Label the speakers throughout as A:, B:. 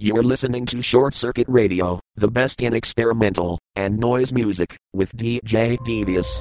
A: You're listening to Short Circuit Radio, the best in experimental and noise music, with DJ Devious.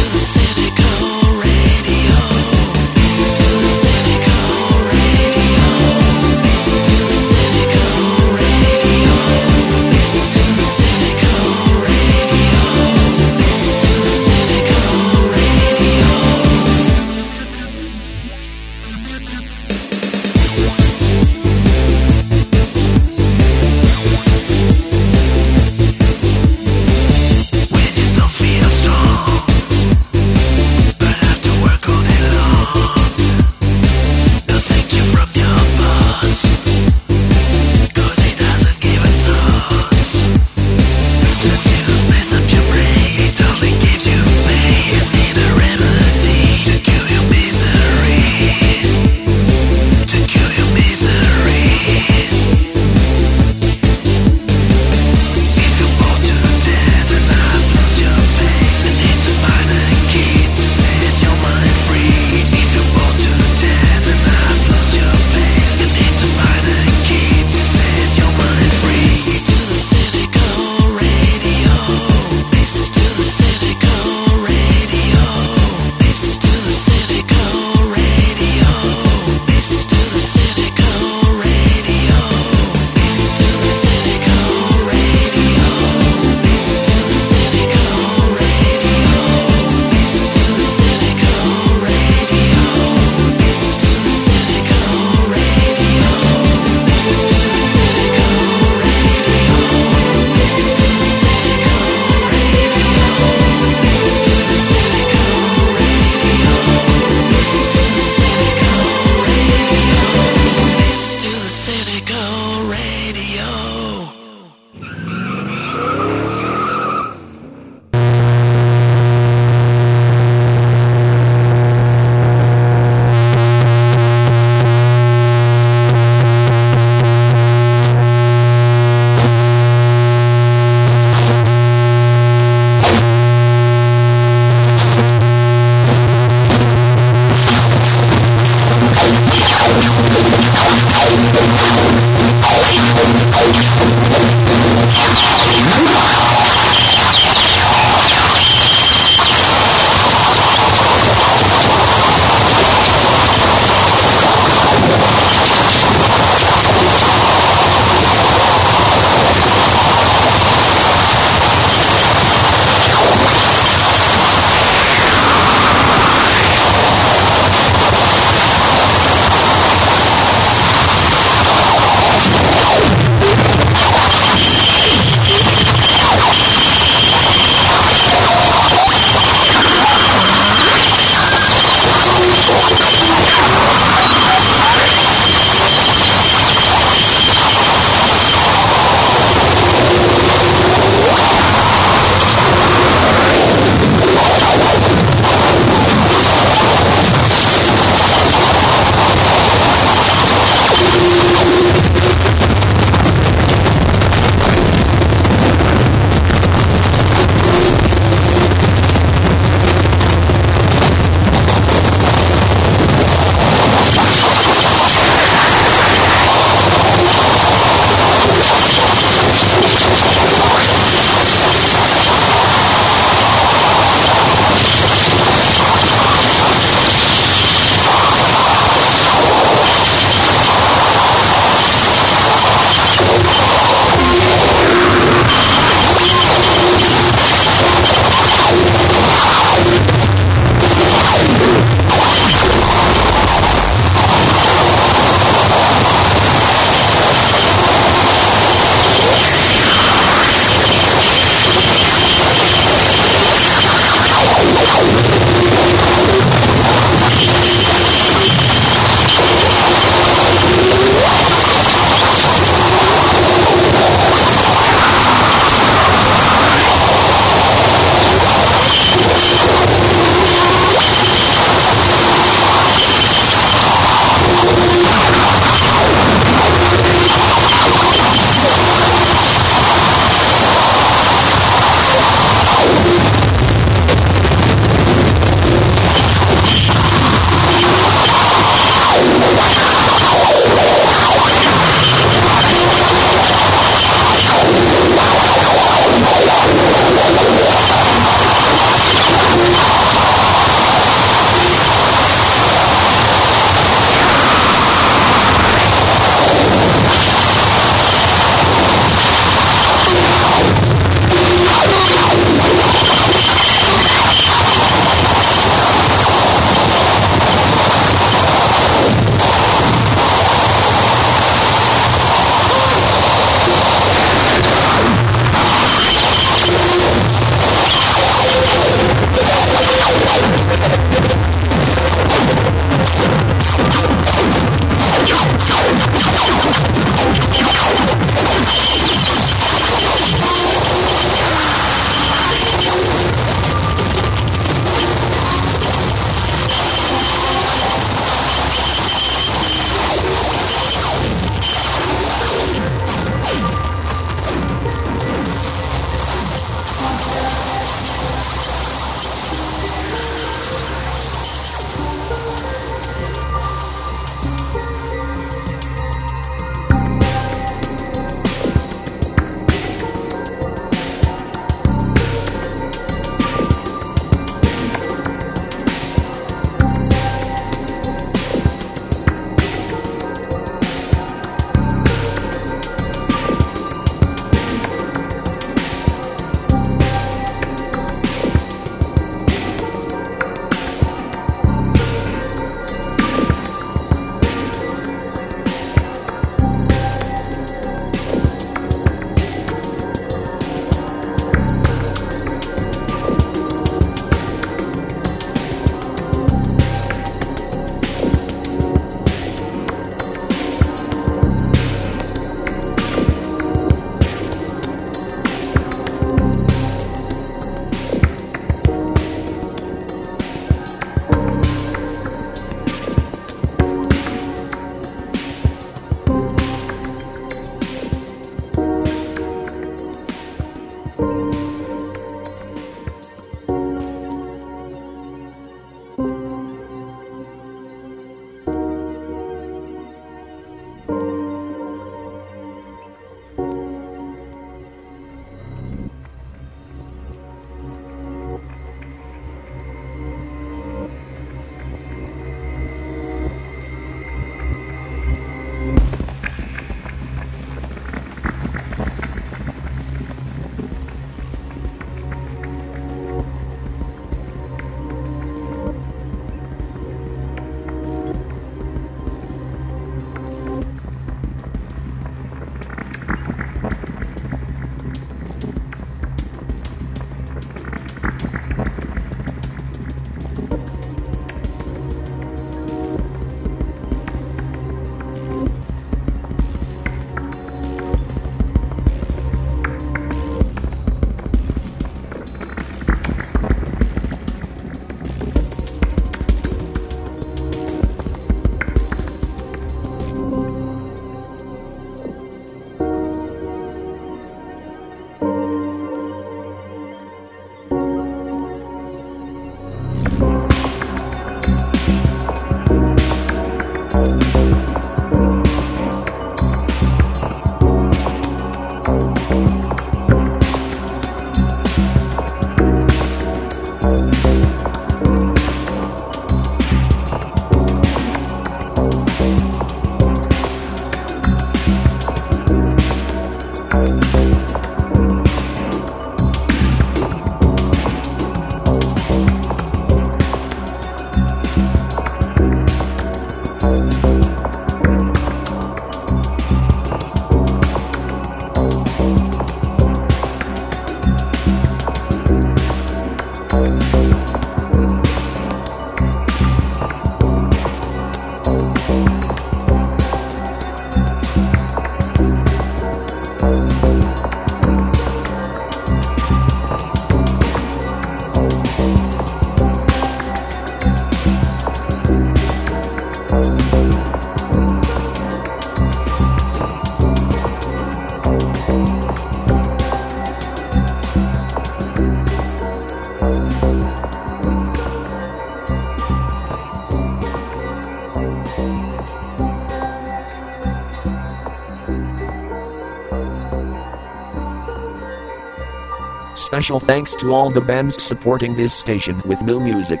A: Special thanks to all the bands supporting this station with new music.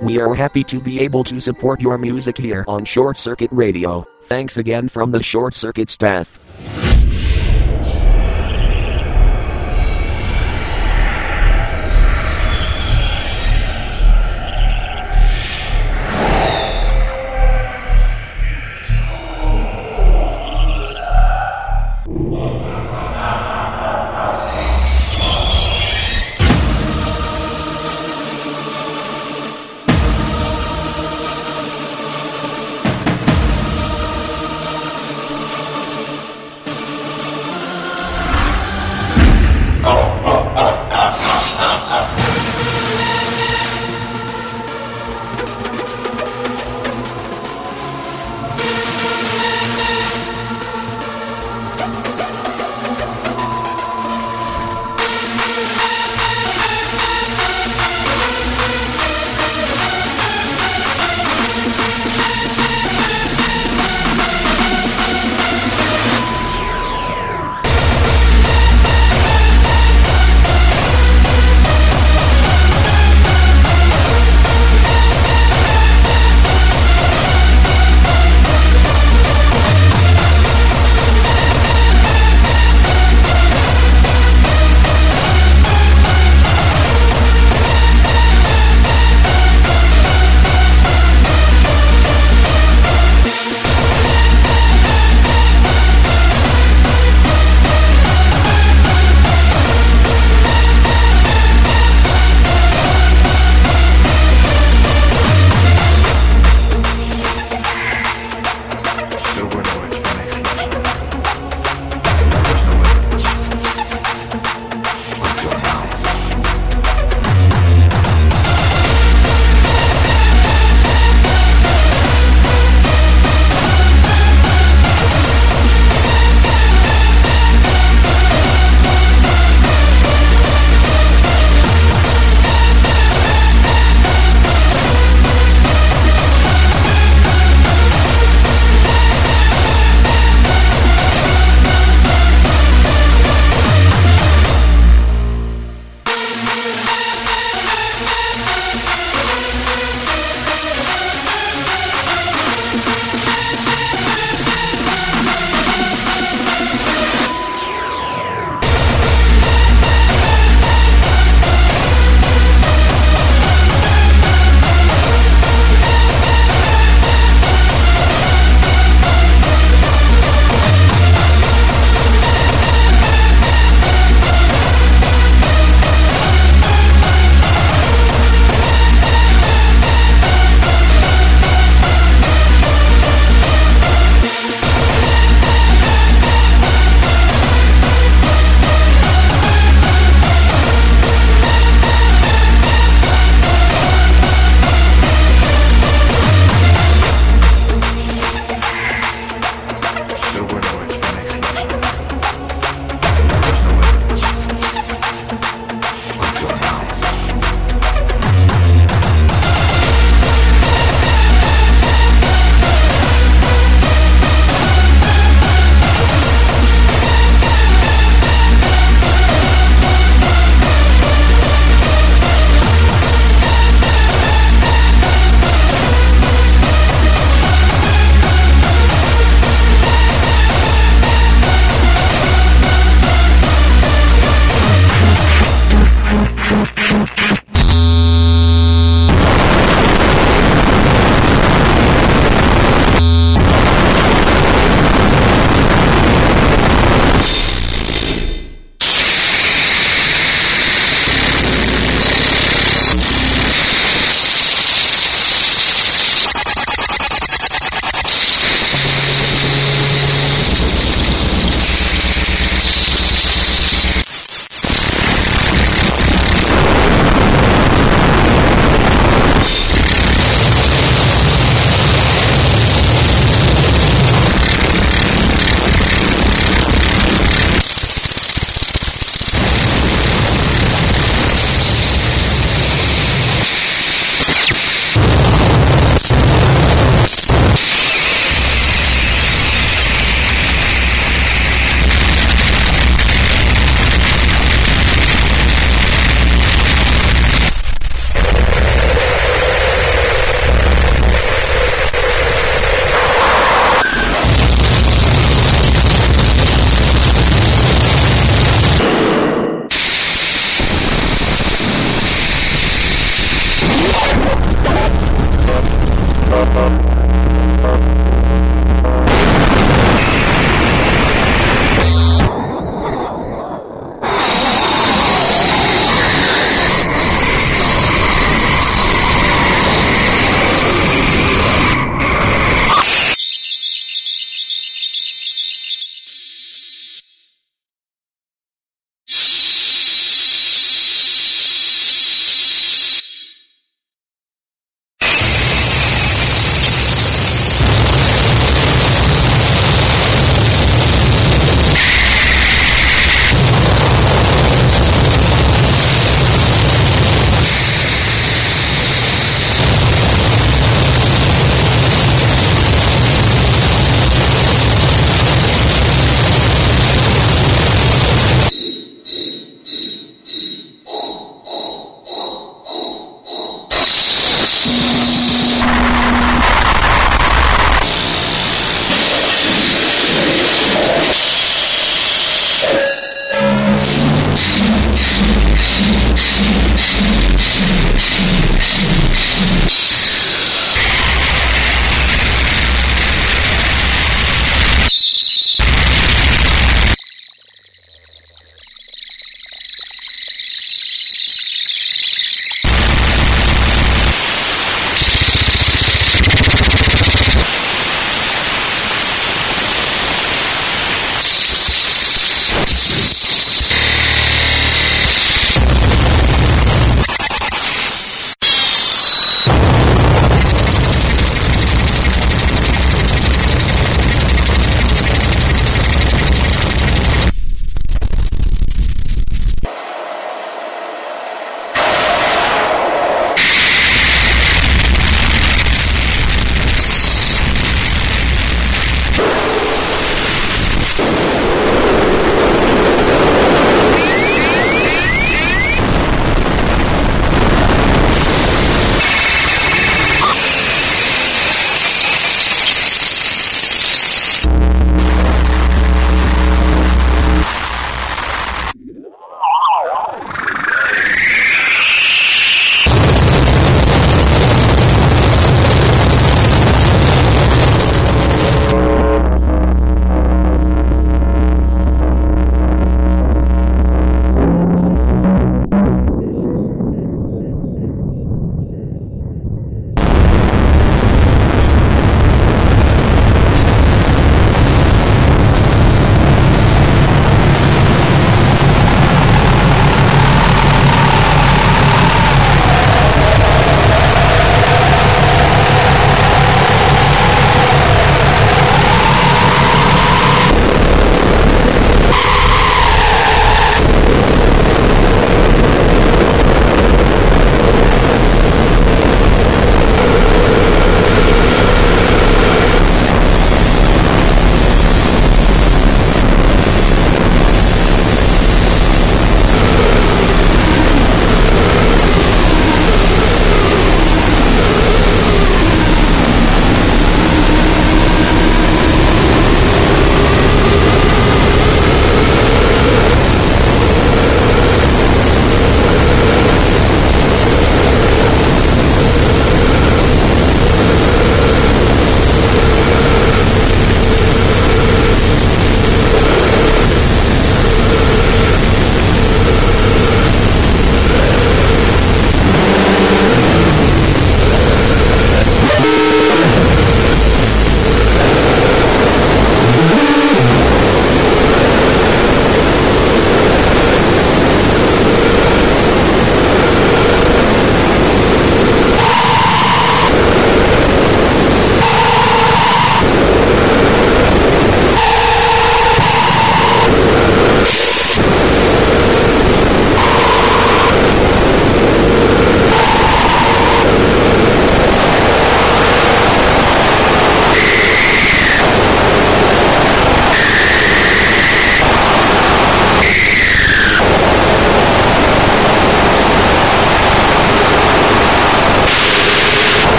A: We are happy to be able to support your music here on Short Circuit Radio. Thanks again from the Short Circuit staff.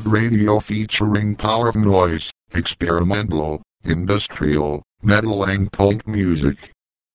B: Radio featuring Power of Noise, experimental, industrial, metal and punk music.